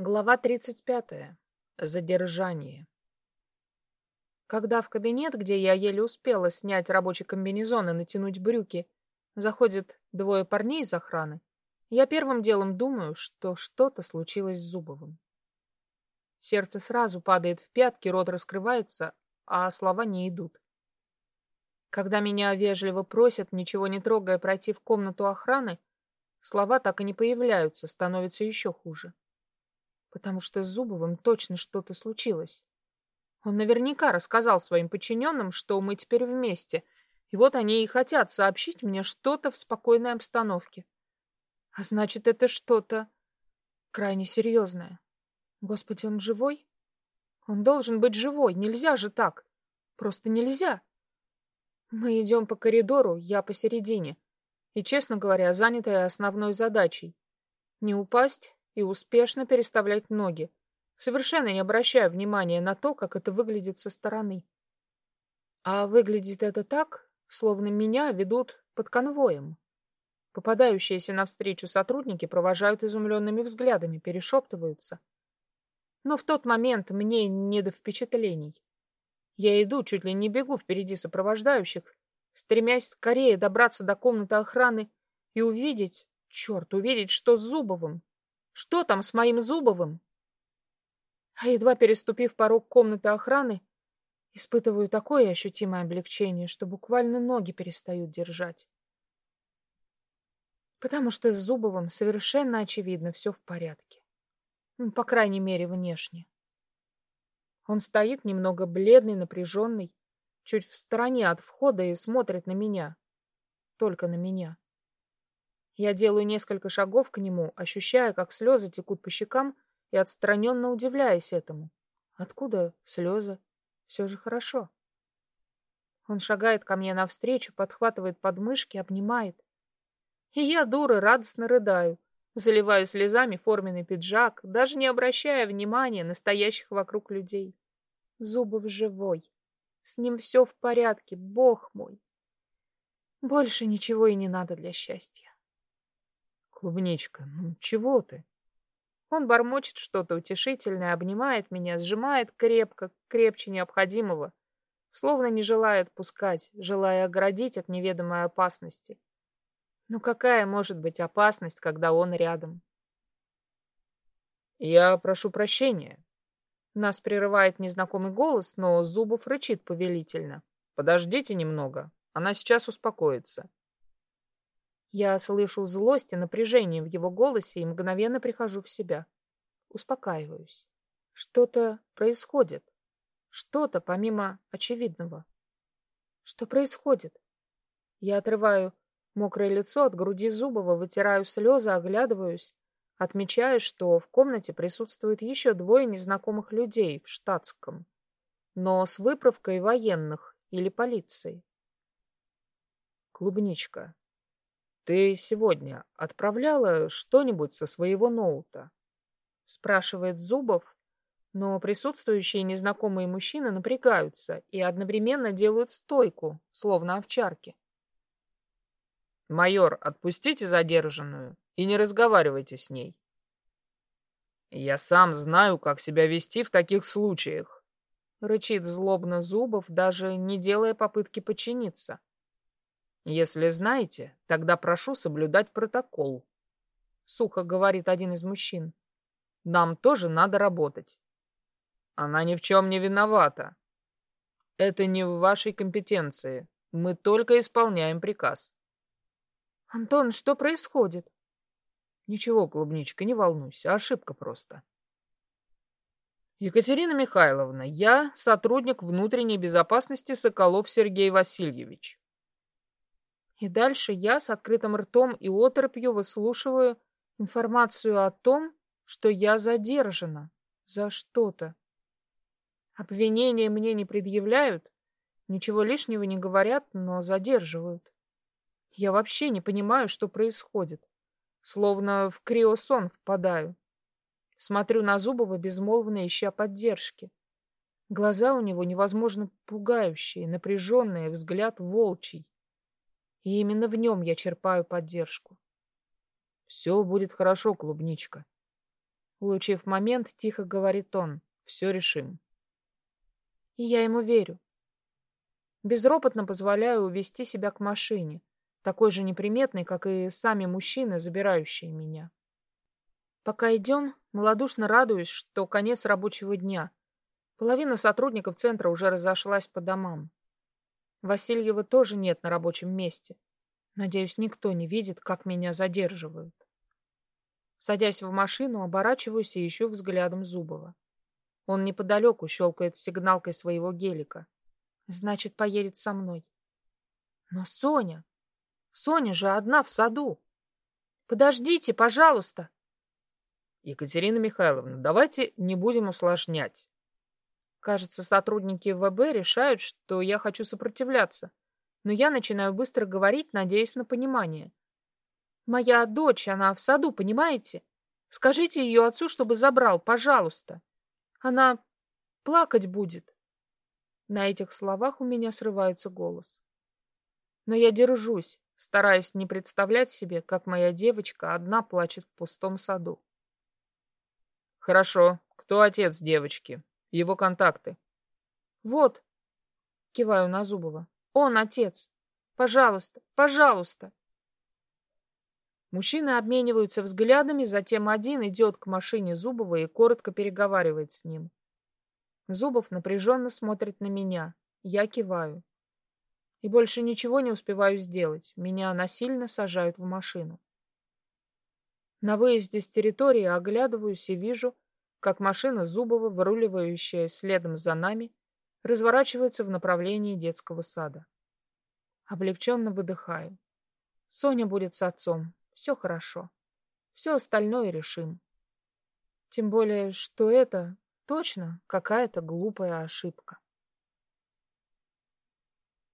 Глава 35. Задержание. Когда в кабинет, где я еле успела снять рабочий комбинезон и натянуть брюки, заходит двое парней из охраны, я первым делом думаю, что что-то случилось с Зубовым. Сердце сразу падает в пятки, рот раскрывается, а слова не идут. Когда меня вежливо просят, ничего не трогая, пройти в комнату охраны, слова так и не появляются, становится еще хуже потому что с Зубовым точно что-то случилось. Он наверняка рассказал своим подчиненным, что мы теперь вместе, и вот они и хотят сообщить мне что-то в спокойной обстановке. А значит, это что-то крайне серьезное. Господи, он живой? Он должен быть живой, нельзя же так. Просто нельзя. Мы идем по коридору, я посередине. И, честно говоря, занятая основной задачей. Не упасть, и успешно переставлять ноги, совершенно не обращая внимания на то, как это выглядит со стороны. А выглядит это так, словно меня ведут под конвоем. Попадающиеся навстречу сотрудники провожают изумленными взглядами, перешептываются. Но в тот момент мне не до впечатлений. Я иду, чуть ли не бегу впереди сопровождающих, стремясь скорее добраться до комнаты охраны и увидеть, черт, увидеть, что с Зубовым. Что там с моим Зубовым? А едва переступив порог комнаты охраны, испытываю такое ощутимое облегчение, что буквально ноги перестают держать. Потому что с Зубовым совершенно очевидно все в порядке. Ну, по крайней мере, внешне. Он стоит немного бледный, напряженный, чуть в стороне от входа и смотрит на меня. Только на меня. Я делаю несколько шагов к нему, ощущая, как слезы текут по щекам, и отстраненно удивляясь этому. Откуда слезы? Все же хорошо. Он шагает ко мне навстречу, подхватывает подмышки, обнимает. И я, дура, радостно рыдаю, заливая слезами форменный пиджак, даже не обращая внимания на стоящих вокруг людей. Зубов живой. С ним все в порядке, бог мой. Больше ничего и не надо для счастья. Клубничка, ну чего ты? Он бормочет что-то утешительное, обнимает меня, сжимает крепко, крепче необходимого, словно не желает пускать, желая оградить от неведомой опасности. Но какая может быть опасность, когда он рядом? Я прошу прощения. Нас прерывает незнакомый голос, но Зубов рычит повелительно. Подождите немного, она сейчас успокоится. Я слышу злость и напряжение в его голосе и мгновенно прихожу в себя. Успокаиваюсь. Что-то происходит. Что-то помимо очевидного. Что происходит? Я отрываю мокрое лицо от груди Зубова, вытираю слезы, оглядываюсь, отмечаю, что в комнате присутствует еще двое незнакомых людей в штатском, но с выправкой военных или полиции. Клубничка. «Ты сегодня отправляла что-нибудь со своего ноута?» спрашивает Зубов, но присутствующие незнакомые мужчины напрягаются и одновременно делают стойку, словно овчарки. «Майор, отпустите задержанную и не разговаривайте с ней». «Я сам знаю, как себя вести в таких случаях», — рычит злобно Зубов, даже не делая попытки подчиниться. Если знаете, тогда прошу соблюдать протокол. Сухо говорит один из мужчин. Нам тоже надо работать. Она ни в чем не виновата. Это не в вашей компетенции. Мы только исполняем приказ. Антон, что происходит? Ничего, клубничка, не волнуйся, ошибка просто. Екатерина Михайловна, я сотрудник внутренней безопасности Соколов Сергей Васильевич. И дальше я с открытым ртом и оторопью выслушиваю информацию о том, что я задержана за что-то. Обвинения мне не предъявляют, ничего лишнего не говорят, но задерживают. Я вообще не понимаю, что происходит. Словно в криосон впадаю. Смотрю на Зубова, безмолвно ища поддержки. Глаза у него невозможно пугающие, напряженные, взгляд волчий. И именно в нем я черпаю поддержку. Все будет хорошо, клубничка. Улучив момент, тихо говорит он. Все решим. И я ему верю. Безропотно позволяю увести себя к машине, такой же неприметной, как и сами мужчины, забирающие меня. Пока идем, малодушно радуюсь, что конец рабочего дня. Половина сотрудников центра уже разошлась по домам. Васильева тоже нет на рабочем месте. Надеюсь, никто не видит, как меня задерживают. Садясь в машину, оборачиваюсь и ищу взглядом Зубова. Он неподалеку щелкает сигналкой своего гелика. Значит, поедет со мной. Но Соня... Соня же одна в саду. Подождите, пожалуйста. Екатерина Михайловна, давайте не будем усложнять. Кажется, сотрудники ВБ решают, что я хочу сопротивляться, но я начинаю быстро говорить, надеясь на понимание. Моя дочь, она в саду, понимаете? Скажите ее отцу, чтобы забрал, пожалуйста. Она плакать будет. На этих словах у меня срывается голос. Но я держусь, стараясь не представлять себе, как моя девочка одна плачет в пустом саду. Хорошо. Кто отец девочки? Его контакты. Вот. Киваю на Зубова. Он отец. Пожалуйста, пожалуйста. Мужчины обмениваются взглядами, затем один идет к машине Зубова и коротко переговаривает с ним. Зубов напряженно смотрит на меня. Я киваю. И больше ничего не успеваю сделать. Меня насильно сажают в машину. На выезде с территории оглядываюсь и вижу, как машина Зубова, выруливающая следом за нами, разворачивается в направлении детского сада. Облегченно выдыхаю. Соня будет с отцом. Все хорошо. Все остальное решим. Тем более, что это точно какая-то глупая ошибка.